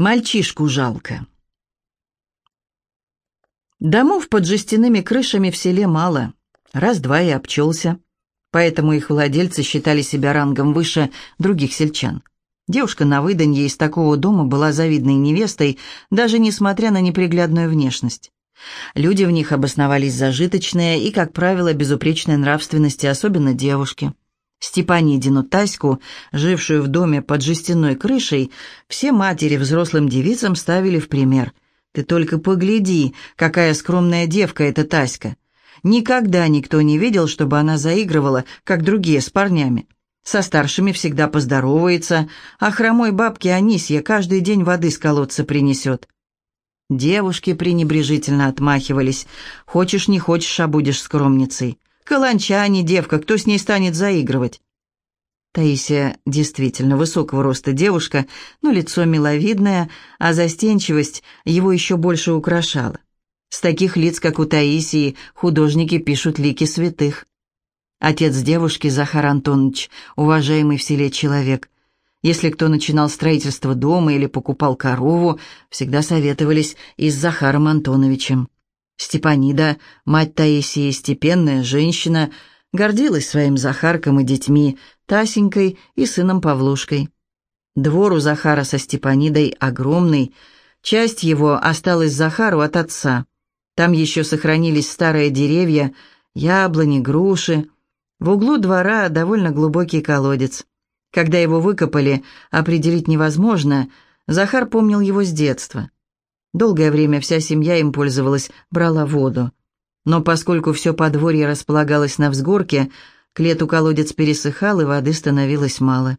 Мальчишку жалко. Домов под жестяными крышами в селе мало, раз-два и обчелся, поэтому их владельцы считали себя рангом выше других сельчан. Девушка на выданье из такого дома была завидной невестой, даже несмотря на неприглядную внешность. Люди в них обосновались зажиточные и, как правило, безупречной нравственности, особенно девушки. Степанидину Таську, жившую в доме под жестяной крышей, все матери взрослым девицам ставили в пример. «Ты только погляди, какая скромная девка эта Таська! Никогда никто не видел, чтобы она заигрывала, как другие с парнями. Со старшими всегда поздоровается, а хромой бабке Анисья каждый день воды с колодца принесет». Девушки пренебрежительно отмахивались. «Хочешь, не хочешь, а будешь скромницей». Каланча, а не девка, кто с ней станет заигрывать? Таисия действительно высокого роста девушка, но лицо миловидное, а застенчивость его еще больше украшала. С таких лиц, как у Таисии, художники пишут лики святых. Отец девушки, Захар Антонович, уважаемый в селе человек. Если кто начинал строительство дома или покупал корову, всегда советовались и с Захаром Антоновичем. Степанида, мать Таисии, степенная женщина, гордилась своим Захарком и детьми, Тасенькой и сыном Павлушкой. Двор у Захара со Степанидой огромный, часть его осталась Захару от отца. Там еще сохранились старые деревья, яблони, груши. В углу двора довольно глубокий колодец. Когда его выкопали, определить невозможно, Захар помнил его с детства. Долгое время вся семья им пользовалась, брала воду. Но поскольку все подворье располагалось на взгорке, к лету колодец пересыхал, и воды становилось мало.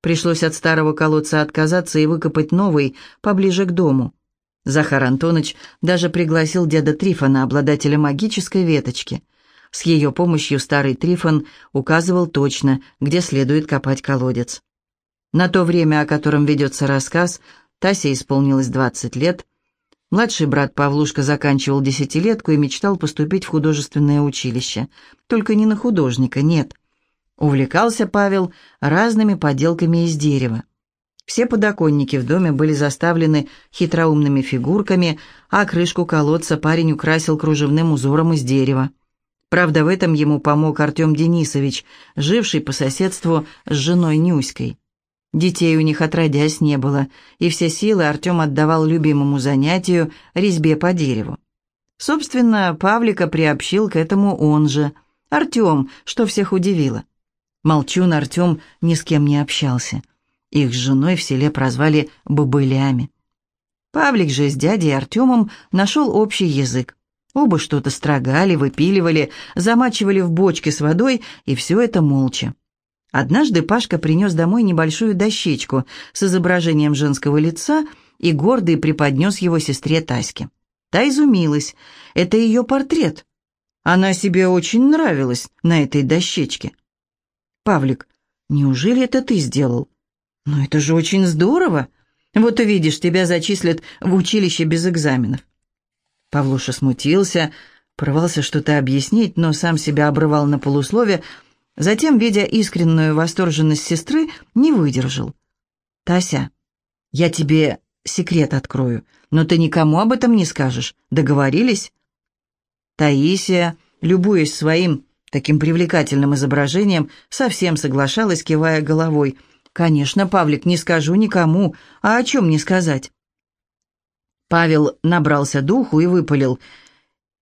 Пришлось от старого колодца отказаться и выкопать новый, поближе к дому. Захар Антонович даже пригласил деда Трифона, обладателя магической веточки. С ее помощью старый Трифон указывал точно, где следует копать колодец. На то время, о котором ведется рассказ, Тасе исполнилось 20 лет – Младший брат Павлушка заканчивал десятилетку и мечтал поступить в художественное училище. Только не на художника, нет. Увлекался Павел разными поделками из дерева. Все подоконники в доме были заставлены хитроумными фигурками, а крышку колодца парень украсил кружевным узором из дерева. Правда, в этом ему помог Артем Денисович, живший по соседству с женой Нюськой. Детей у них отродясь не было, и все силы Артем отдавал любимому занятию – резьбе по дереву. Собственно, Павлика приобщил к этому он же. Артем, что всех удивило. Молчун Артем ни с кем не общался. Их с женой в селе прозвали «бобылями». Павлик же с дядей Артемом нашел общий язык. Оба что-то строгали, выпиливали, замачивали в бочке с водой, и все это молча. Однажды Пашка принес домой небольшую дощечку с изображением женского лица и гордый преподнес его сестре Таське. Та изумилась. Это ее портрет. Она себе очень нравилась на этой дощечке. «Павлик, неужели это ты сделал?» «Ну это же очень здорово. Вот увидишь, тебя зачислят в училище без экзаменов». Павлуша смутился, порвался что-то объяснить, но сам себя обрывал на полуслове, Затем, видя искреннюю восторженность сестры, не выдержал. «Тася, я тебе секрет открою, но ты никому об этом не скажешь. Договорились?» Таисия, любуясь своим таким привлекательным изображением, совсем соглашалась, кивая головой. «Конечно, Павлик, не скажу никому. А о чем не сказать?» Павел набрался духу и выпалил.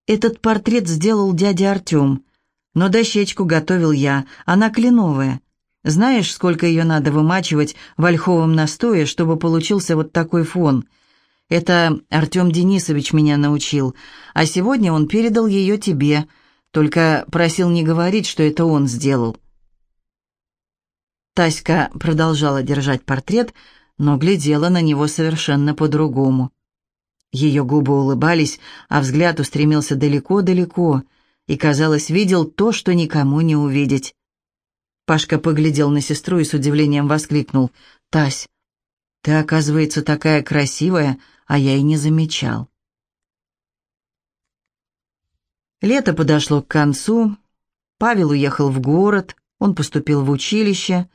«Этот портрет сделал дядя Артем. Но дощечку готовил я, она кленовая. Знаешь, сколько ее надо вымачивать в ольховом настое, чтобы получился вот такой фон? Это Артем Денисович меня научил, а сегодня он передал ее тебе, только просил не говорить, что это он сделал. Таська продолжала держать портрет, но глядела на него совершенно по-другому. Ее губы улыбались, а взгляд устремился далеко-далеко — и, казалось, видел то, что никому не увидеть. Пашка поглядел на сестру и с удивлением воскликнул. «Тась, ты, оказывается, такая красивая, а я и не замечал». Лето подошло к концу. Павел уехал в город, он поступил в училище.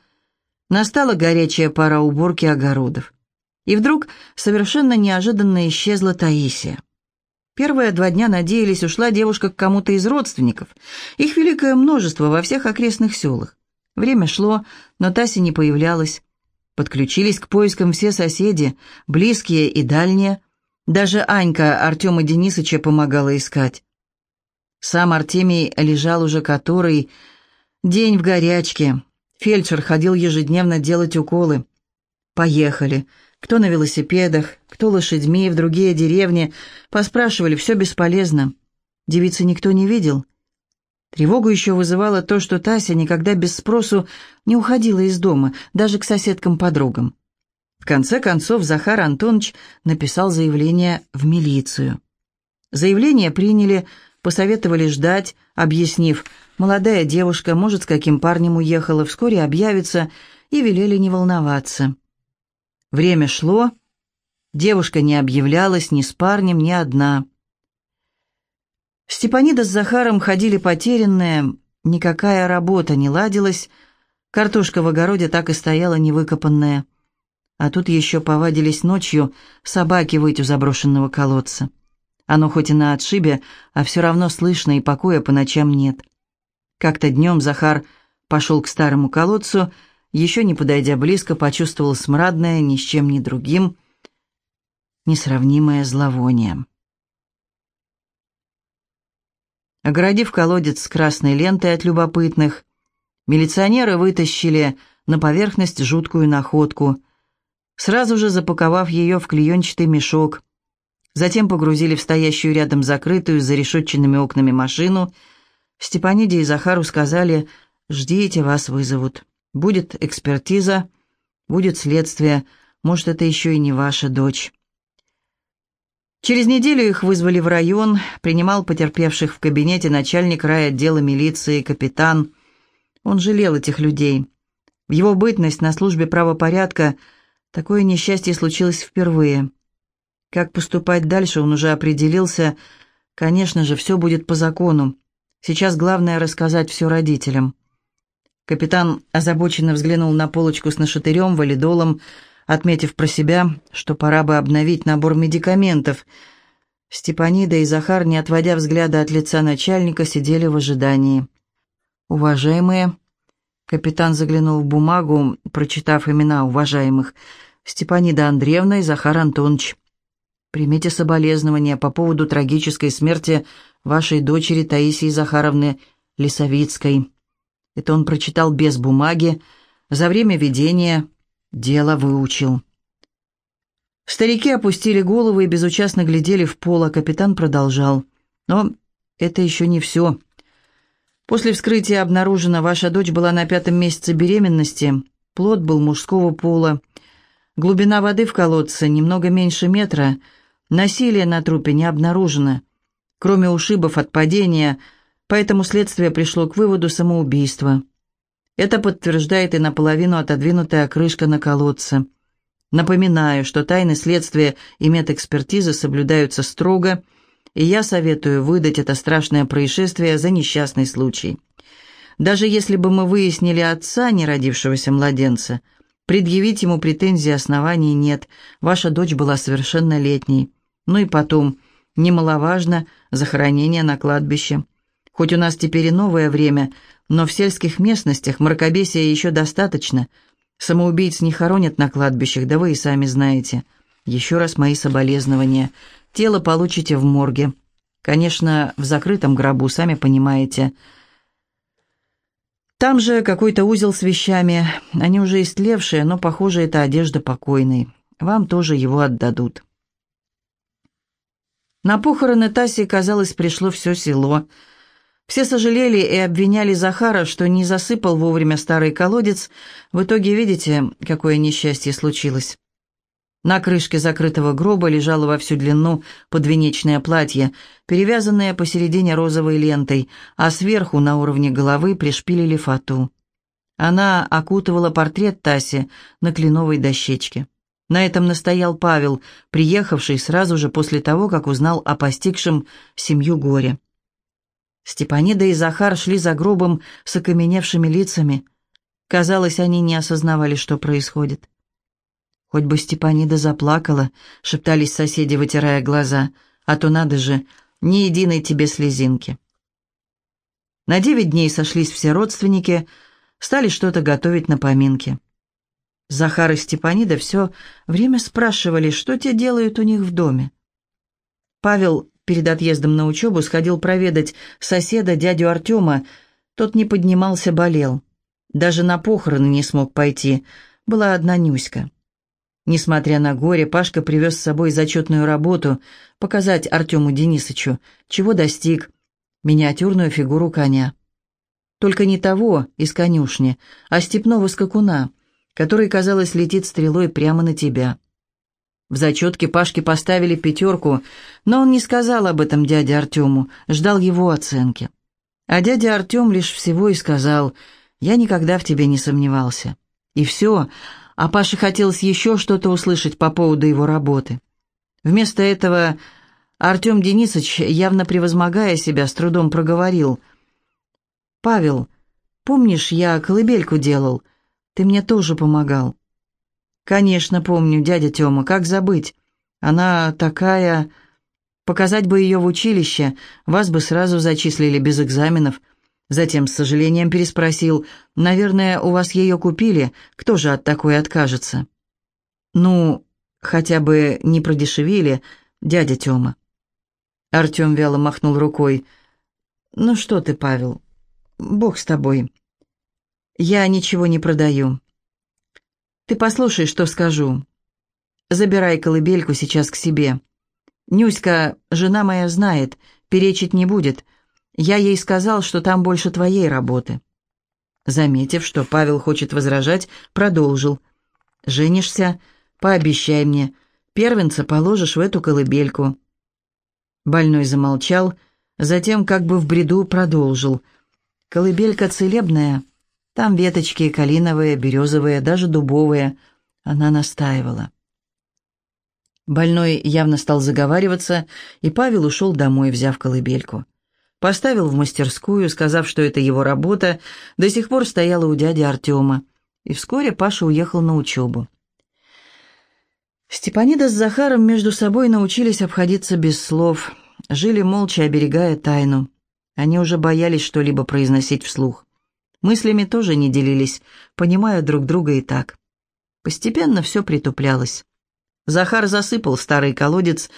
Настала горячая пора уборки огородов. И вдруг совершенно неожиданно исчезла Таисия. Первые два дня надеялись, ушла девушка к кому-то из родственников. Их великое множество во всех окрестных селах. Время шло, но Тася не появлялась. Подключились к поискам все соседи, близкие и дальние. Даже Анька Артема Денисыча помогала искать. Сам Артемий лежал уже который день в горячке. Фельдшер ходил ежедневно делать уколы. Поехали. Кто на велосипедах, кто лошадьми в другие деревни. Поспрашивали, все бесполезно. Девицы никто не видел. Тревогу еще вызывало то, что Тася никогда без спросу не уходила из дома, даже к соседкам-подругам. В конце концов Захар Антонович написал заявление в милицию. Заявление приняли, посоветовали ждать, объяснив, молодая девушка, может, с каким парнем уехала, вскоре объявится, и велели не волноваться. Время шло, девушка не объявлялась ни с парнем, ни одна. Степанида с Захаром ходили потерянные, никакая работа не ладилась, картошка в огороде так и стояла невыкопанная. А тут еще повадились ночью собаки выйти у заброшенного колодца. Оно хоть и на отшибе, а все равно слышно, и покоя по ночам нет. Как-то днем Захар пошел к старому колодцу, еще не подойдя близко, почувствовал смрадное, ни с чем ни другим, несравнимое зловоние. Огородив колодец с красной лентой от любопытных, милиционеры вытащили на поверхность жуткую находку, сразу же запаковав ее в клеенчатый мешок, Затем погрузили в стоящую рядом закрытую с зарешетченными окнами машину. Степаниде и Захару сказали «Ждите, вас вызовут. Будет экспертиза, будет следствие. Может, это еще и не ваша дочь». Через неделю их вызвали в район, принимал потерпевших в кабинете начальник райотдела милиции, капитан. Он жалел этих людей. В его бытность на службе правопорядка такое несчастье случилось впервые. Как поступать дальше, он уже определился. Конечно же, все будет по закону. Сейчас главное рассказать все родителям. Капитан озабоченно взглянул на полочку с нашатырем, валидолом, отметив про себя, что пора бы обновить набор медикаментов. Степанида и Захар, не отводя взгляда от лица начальника, сидели в ожидании. «Уважаемые...» Капитан заглянул в бумагу, прочитав имена уважаемых. «Степанида Андреевна и Захар Антонович. Примите соболезнования по поводу трагической смерти вашей дочери Таисии Захаровны Лисовицкой. Это он прочитал без бумаги, за время ведения дело выучил. Старики опустили головы и безучастно глядели в пол, а капитан продолжал. Но это еще не все. После вскрытия обнаружено, ваша дочь была на пятом месяце беременности, плод был мужского пола, глубина воды в колодце немного меньше метра — Насилия на трупе не обнаружено, кроме ушибов от падения, поэтому следствие пришло к выводу самоубийства. Это подтверждает и наполовину отодвинутая крышка на колодце. Напоминаю, что тайны следствия и медэкспертизы соблюдаются строго, и я советую выдать это страшное происшествие за несчастный случай. Даже если бы мы выяснили отца неродившегося младенца, предъявить ему претензий оснований нет, ваша дочь была совершеннолетней. Ну и потом, немаловажно, захоронение на кладбище. Хоть у нас теперь и новое время, но в сельских местностях мракобесия еще достаточно. Самоубийц не хоронят на кладбищах, да вы и сами знаете. Еще раз мои соболезнования. Тело получите в морге. Конечно, в закрытом гробу, сами понимаете. Там же какой-то узел с вещами. Они уже истлевшие, но, похоже, это одежда покойной. Вам тоже его отдадут. На похороны Таси, казалось, пришло все село. Все сожалели и обвиняли Захара, что не засыпал вовремя старый колодец. В итоге, видите, какое несчастье случилось. На крышке закрытого гроба лежало во всю длину подвенечное платье, перевязанное посередине розовой лентой, а сверху на уровне головы пришпилили фату. Она окутывала портрет Таси на кленовой дощечке. На этом настоял Павел, приехавший сразу же после того, как узнал о постигшем семью горе. Степанида и Захар шли за гробом с окаменевшими лицами. Казалось, они не осознавали, что происходит. Хоть бы Степанида заплакала, шептались соседи, вытирая глаза, а то надо же, ни единой тебе слезинки. На девять дней сошлись все родственники, стали что-то готовить на поминки. Захар и Степанида все время спрашивали, что те делают у них в доме. Павел перед отъездом на учебу сходил проведать соседа, дядю Артема. Тот не поднимался, болел. Даже на похороны не смог пойти. Была одна Нюська. Несмотря на горе, Пашка привез с собой зачетную работу, показать Артему Денисовичу, чего достиг, миниатюрную фигуру коня. Только не того из конюшни, а степного скакуна, который, казалось, летит стрелой прямо на тебя. В зачетке Пашке поставили пятерку, но он не сказал об этом дяде Артему, ждал его оценки. А дядя Артем лишь всего и сказал, «Я никогда в тебе не сомневался». И все, а Паше хотелось еще что-то услышать по поводу его работы. Вместо этого Артем Денисович, явно превозмогая себя, с трудом проговорил. «Павел, помнишь, я колыбельку делал? Ты мне тоже помогал». «Конечно, помню, дядя Тёма, как забыть? Она такая...» «Показать бы ее в училище, вас бы сразу зачислили без экзаменов». Затем с сожалением переспросил, «Наверное, у вас ее купили, кто же от такой откажется?» «Ну, хотя бы не продешевили, дядя Тёма». Артём вяло махнул рукой. «Ну что ты, Павел, бог с тобой. Я ничего не продаю. Ты послушай, что скажу. Забирай колыбельку сейчас к себе. Нюська, жена моя, знает, перечить не будет». Я ей сказал, что там больше твоей работы». Заметив, что Павел хочет возражать, продолжил. «Женишься? Пообещай мне. Первенца положишь в эту колыбельку». Больной замолчал, затем как бы в бреду продолжил. «Колыбелька целебная. Там веточки калиновые, березовые, даже дубовые». Она настаивала. Больной явно стал заговариваться, и Павел ушел домой, взяв колыбельку. Поставил в мастерскую, сказав, что это его работа, до сих пор стояла у дяди Артема. И вскоре Паша уехал на учебу. Степанида с Захаром между собой научились обходиться без слов, жили молча, оберегая тайну. Они уже боялись что-либо произносить вслух. Мыслями тоже не делились, понимая друг друга и так. Постепенно все притуплялось. Захар засыпал старый колодец,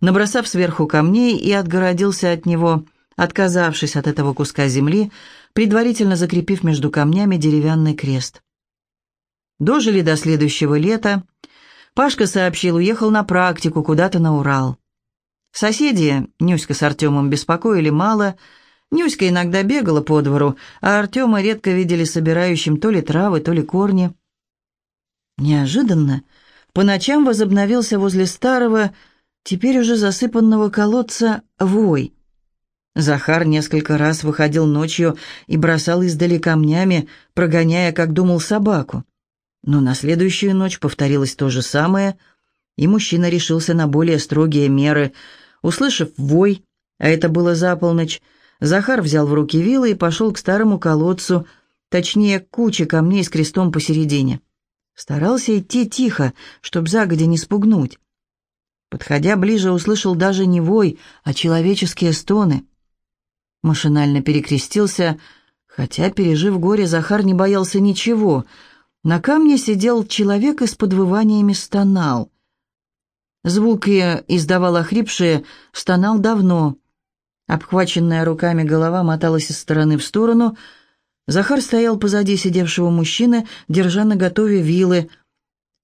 набросав сверху камней и отгородился от него – отказавшись от этого куска земли, предварительно закрепив между камнями деревянный крест. Дожили до следующего лета. Пашка сообщил, уехал на практику куда-то на Урал. Соседи Нюська с Артемом беспокоили мало. Нюська иногда бегала по двору, а Артема редко видели собирающим то ли травы, то ли корни. Неожиданно по ночам возобновился возле старого, теперь уже засыпанного колодца, вой. Захар несколько раз выходил ночью и бросал издали камнями, прогоняя, как думал, собаку. Но на следующую ночь повторилось то же самое, и мужчина решился на более строгие меры. Услышав вой, а это было за полночь, Захар взял в руки вилы и пошел к старому колодцу, точнее, к куче камней с крестом посередине. Старался идти тихо, чтоб загодя не спугнуть. Подходя ближе, услышал даже не вой, а человеческие стоны — Машинально перекрестился, хотя, пережив горе, Захар не боялся ничего. На камне сидел человек и с подвываниями стонал. Звуки издавал охрипшие, стонал давно. Обхваченная руками голова моталась из стороны в сторону. Захар стоял позади сидевшего мужчины, держа на готове вилы.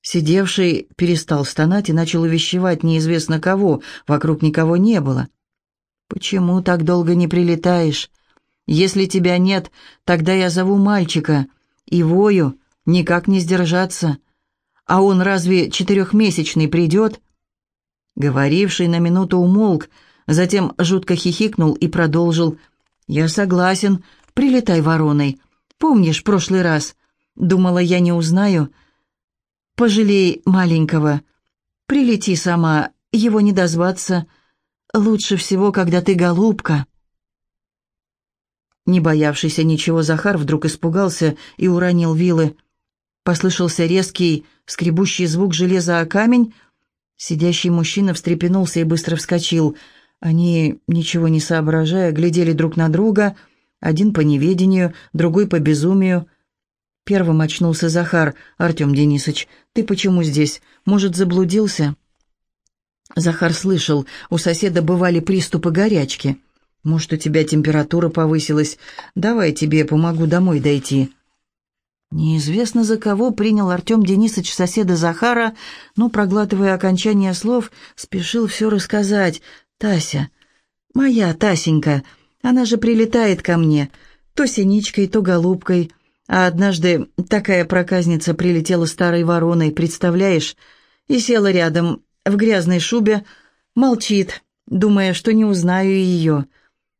Сидевший перестал стонать и начал увещевать неизвестно кого, вокруг никого не было. «Почему так долго не прилетаешь? Если тебя нет, тогда я зову мальчика и вою, никак не сдержаться. А он разве четырехмесячный придет?» Говоривший на минуту умолк, затем жутко хихикнул и продолжил. «Я согласен, прилетай вороной. Помнишь прошлый раз? Думала, я не узнаю. Пожалей маленького. Прилети сама, его не дозваться». Лучше всего, когда ты голубка». Не боявшийся ничего Захар вдруг испугался и уронил вилы. Послышался резкий, скребущий звук железа о камень. Сидящий мужчина встрепенулся и быстро вскочил. Они, ничего не соображая, глядели друг на друга, один по неведению, другой по безумию. Первым очнулся Захар. «Артем Денисович, ты почему здесь? Может, заблудился?» Захар слышал, у соседа бывали приступы горячки. «Может, у тебя температура повысилась? Давай тебе помогу домой дойти». Неизвестно за кого принял Артем Денисович соседа Захара, но, проглатывая окончание слов, спешил все рассказать. «Тася, моя Тасенька, она же прилетает ко мне, то синичкой, то голубкой, а однажды такая проказница прилетела старой вороной, представляешь, и села рядом, в грязной шубе, молчит, думая, что не узнаю ее.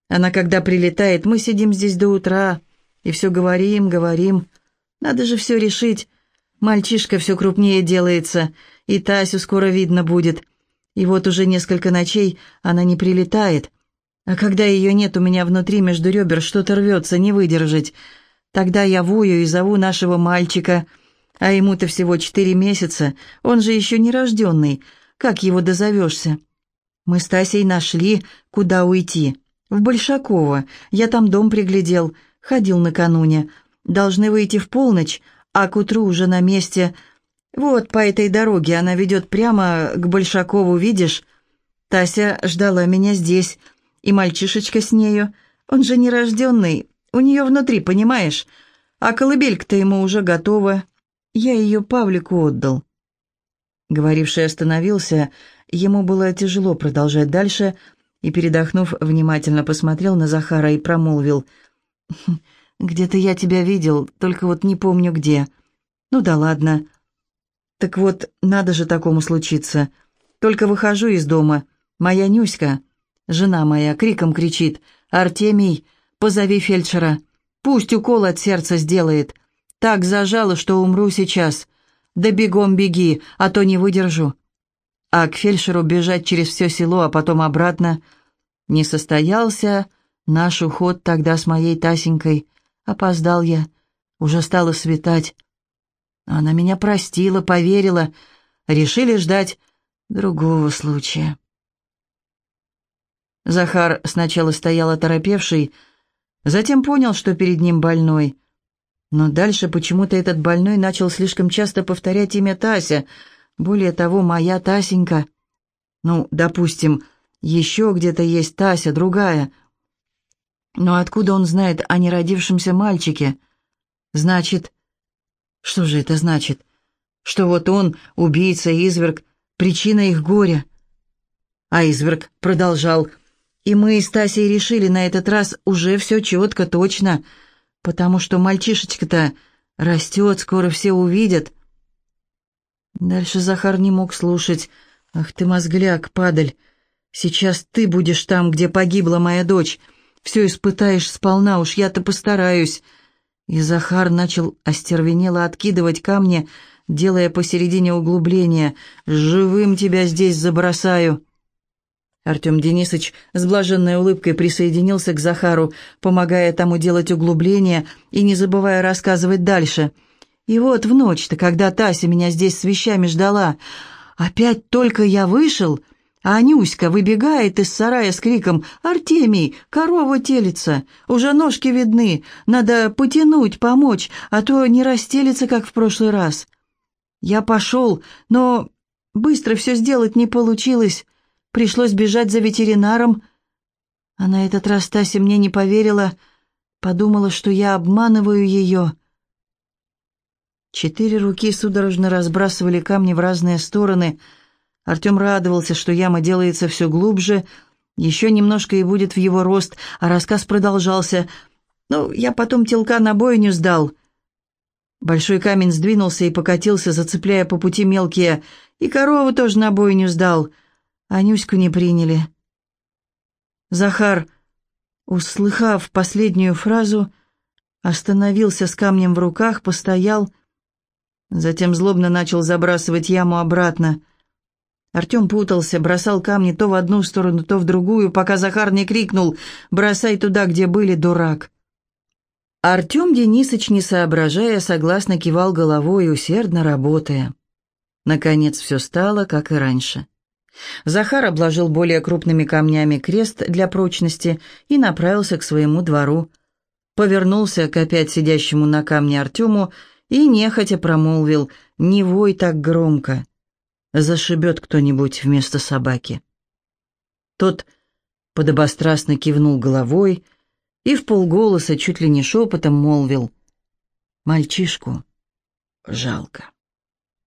Она, когда прилетает, мы сидим здесь до утра и все говорим, говорим. Надо же все решить. Мальчишка все крупнее делается, и Тасю скоро видно будет. И вот уже несколько ночей она не прилетает. А когда ее нет, у меня внутри между ребер что-то рвется, не выдержать. Тогда я вою и зову нашего мальчика, а ему-то всего четыре месяца, он же еще не рожденный, как его дозовешься? Мы с Тасей нашли, куда уйти. В Большаково. Я там дом приглядел. Ходил накануне. Должны выйти в полночь, а к утру уже на месте. Вот по этой дороге она ведет прямо к Большакову, видишь? Тася ждала меня здесь. И мальчишечка с нею. Он же нерожденный. У нее внутри, понимаешь? А колыбелька-то ему уже готова. Я ее Павлику отдал. Говоривший остановился, ему было тяжело продолжать дальше, и, передохнув, внимательно посмотрел на Захара и промолвил. «Хм, «Где-то я тебя видел, только вот не помню где. Ну да ладно. Так вот, надо же такому случиться. Только выхожу из дома. Моя Нюська, жена моя, криком кричит. «Артемий, позови фельдшера. Пусть укол от сердца сделает. Так зажало, что умру сейчас. Да бегом беги, а то не выдержу. А к фельдшеру бежать через все село, а потом обратно. Не состоялся наш уход тогда с моей Тасенькой. Опоздал я. Уже стало светать. Она меня простила, поверила. Решили ждать другого случая. Захар сначала стоял оторопевший, затем понял, что перед ним больной. Но дальше почему-то этот больной начал слишком часто повторять имя Тася. Более того, моя Тасенька. Ну, допустим, еще где-то есть Тася, другая. Но откуда он знает о неродившемся мальчике? Значит... Что же это значит? Что вот он, убийца, изверг, причина их горя. А изверг продолжал. И мы с Тасей решили на этот раз уже все четко, точно — потому что мальчишечка-то растет, скоро все увидят. Дальше Захар не мог слушать. «Ах ты, мозгляк, падаль! Сейчас ты будешь там, где погибла моя дочь. Все испытаешь сполна, уж я-то постараюсь». И Захар начал остервенело откидывать камни, делая посередине углубления. «Живым тебя здесь забросаю!» Артем Денисович с блаженной улыбкой присоединился к Захару, помогая тому делать углубления и не забывая рассказывать дальше. И вот в ночь-то, когда Тася меня здесь с вещами ждала, опять только я вышел, а Анюська выбегает из сарая с криком «Артемий, корова телится, уже ножки видны, надо потянуть, помочь, а то не растелится, как в прошлый раз». Я пошел, но быстро все сделать не получилось. Пришлось бежать за ветеринаром. А на этот раз Тася мне не поверила, подумала, что я обманываю ее. Четыре руки судорожно разбрасывали камни в разные стороны. Артем радовался, что яма делается все глубже. Еще немножко и будет в его рост, а рассказ продолжался. «Ну, я потом телка на бойню сдал». Большой камень сдвинулся и покатился, зацепляя по пути мелкие. «И корову тоже на бойню сдал». Анюську не приняли. Захар, услыхав последнюю фразу, остановился с камнем в руках, постоял, затем злобно начал забрасывать яму обратно. Артем путался, бросал камни то в одну сторону, то в другую, пока Захар не крикнул «Бросай туда, где были, дурак!». Артем Денисыч, не соображая, согласно кивал головой, усердно работая. Наконец все стало, как и раньше. Захар обложил более крупными камнями крест для прочности и направился к своему двору. Повернулся к опять сидящему на камне Артему и нехотя промолвил «Не вой так громко! Зашибет кто-нибудь вместо собаки». Тот подобострастно кивнул головой и в полголоса, чуть ли не шепотом, молвил «Мальчишку жалко».